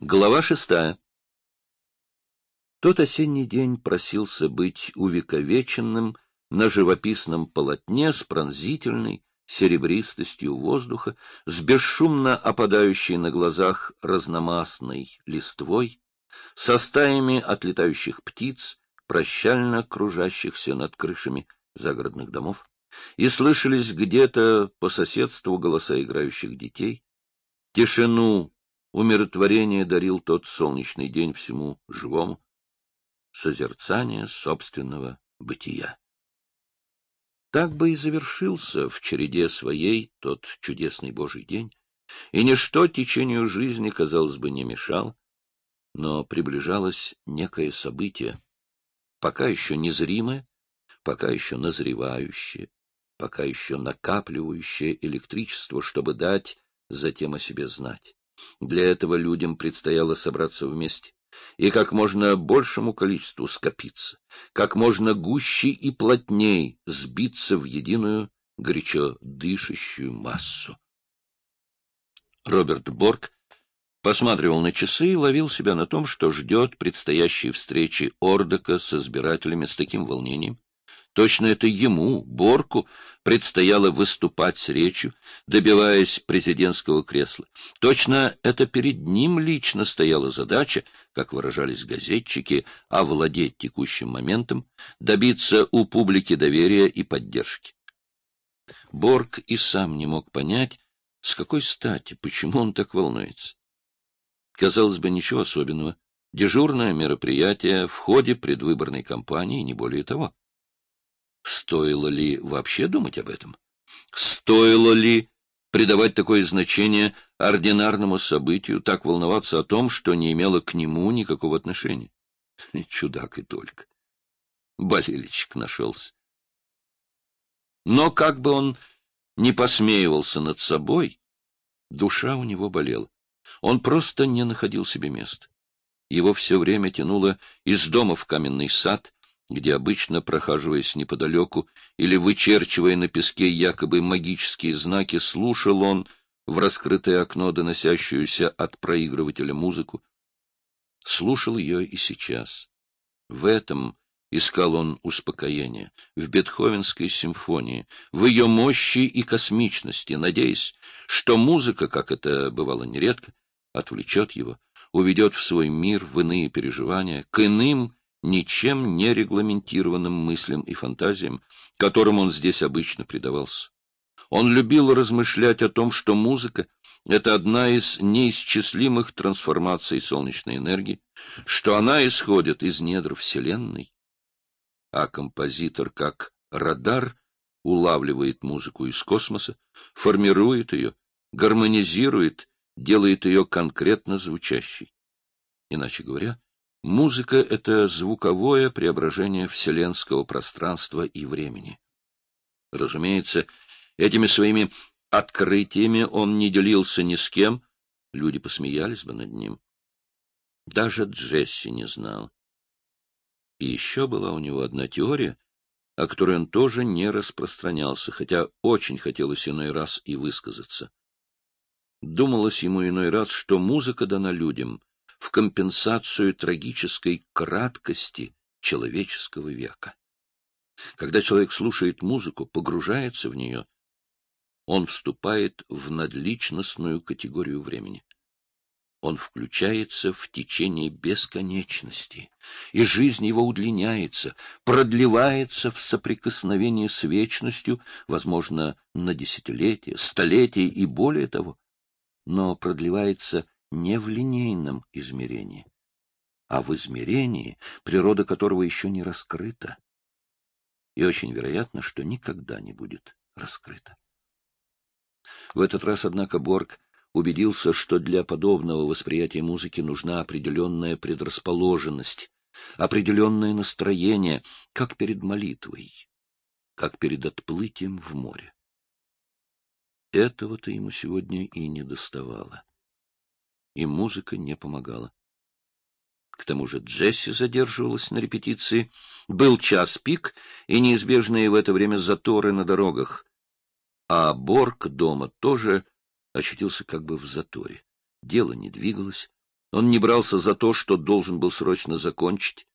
Глава шестая. Тот осенний день просился быть увековеченным на живописном полотне с пронзительной серебристостью воздуха, с бесшумно опадающей на глазах разномастной листвой, со стаями отлетающих птиц, прощально кружащихся над крышами загородных домов, и слышались где-то по соседству голоса играющих детей, тишину Умиротворение дарил тот солнечный день всему живому, созерцание собственного бытия. Так бы и завершился в череде своей тот чудесный Божий день, и ничто течению жизни, казалось бы, не мешало, но приближалось некое событие, пока еще незримое, пока еще назревающее, пока еще накапливающее электричество, чтобы дать затем о себе знать. Для этого людям предстояло собраться вместе и как можно большему количеству скопиться, как можно гуще и плотней сбиться в единую горячо дышащую массу. Роберт Борг посматривал на часы и ловил себя на том, что ждет предстоящей встречи Ордока с избирателями с таким волнением, Точно это ему, Борку, предстояло выступать с речью, добиваясь президентского кресла. Точно это перед ним лично стояла задача, как выражались газетчики, овладеть текущим моментом, добиться у публики доверия и поддержки. Борг и сам не мог понять, с какой стати, почему он так волнуется. Казалось бы, ничего особенного. Дежурное мероприятие в ходе предвыборной кампании, не более того. Стоило ли вообще думать об этом? Стоило ли придавать такое значение ординарному событию, так волноваться о том, что не имело к нему никакого отношения? Чудак и только. Болельщик нашелся. Но как бы он не посмеивался над собой, душа у него болела. Он просто не находил себе места. Его все время тянуло из дома в каменный сад, где обычно, прохаживаясь неподалеку или вычерчивая на песке якобы магические знаки, слушал он в раскрытое окно доносящуюся от проигрывателя музыку. Слушал ее и сейчас. В этом искал он успокоение, в Бетховенской симфонии, в ее мощи и космичности, надеясь, что музыка, как это бывало нередко, отвлечет его, уведет в свой мир, в иные переживания, к иным, ничем не регламентированным мыслям и фантазиям, которым он здесь обычно предавался. Он любил размышлять о том, что музыка — это одна из неисчислимых трансформаций солнечной энергии, что она исходит из недр Вселенной, а композитор, как радар, улавливает музыку из космоса, формирует ее, гармонизирует, делает ее конкретно звучащей. Иначе говоря, Музыка — это звуковое преображение вселенского пространства и времени. Разумеется, этими своими открытиями он не делился ни с кем, люди посмеялись бы над ним. Даже Джесси не знал. И еще была у него одна теория, о которой он тоже не распространялся, хотя очень хотелось иной раз и высказаться. Думалось ему иной раз, что музыка дана людям — в компенсацию трагической краткости человеческого века. Когда человек слушает музыку, погружается в нее, он вступает в надличностную категорию времени. Он включается в течение бесконечности, и жизнь его удлиняется, продлевается в соприкосновении с вечностью, возможно, на десятилетия, столетия и более того, но продлевается не в линейном измерении, а в измерении, природа которого еще не раскрыта. И очень вероятно, что никогда не будет раскрыта. В этот раз, однако, Борг убедился, что для подобного восприятия музыки нужна определенная предрасположенность, определенное настроение, как перед молитвой, как перед отплытием в море. Этого-то ему сегодня и не доставало и музыка не помогала. К тому же Джесси задерживалась на репетиции. Был час пик и неизбежные в это время заторы на дорогах. А Борг дома тоже очутился как бы в заторе. Дело не двигалось. Он не брался за то, что должен был срочно закончить,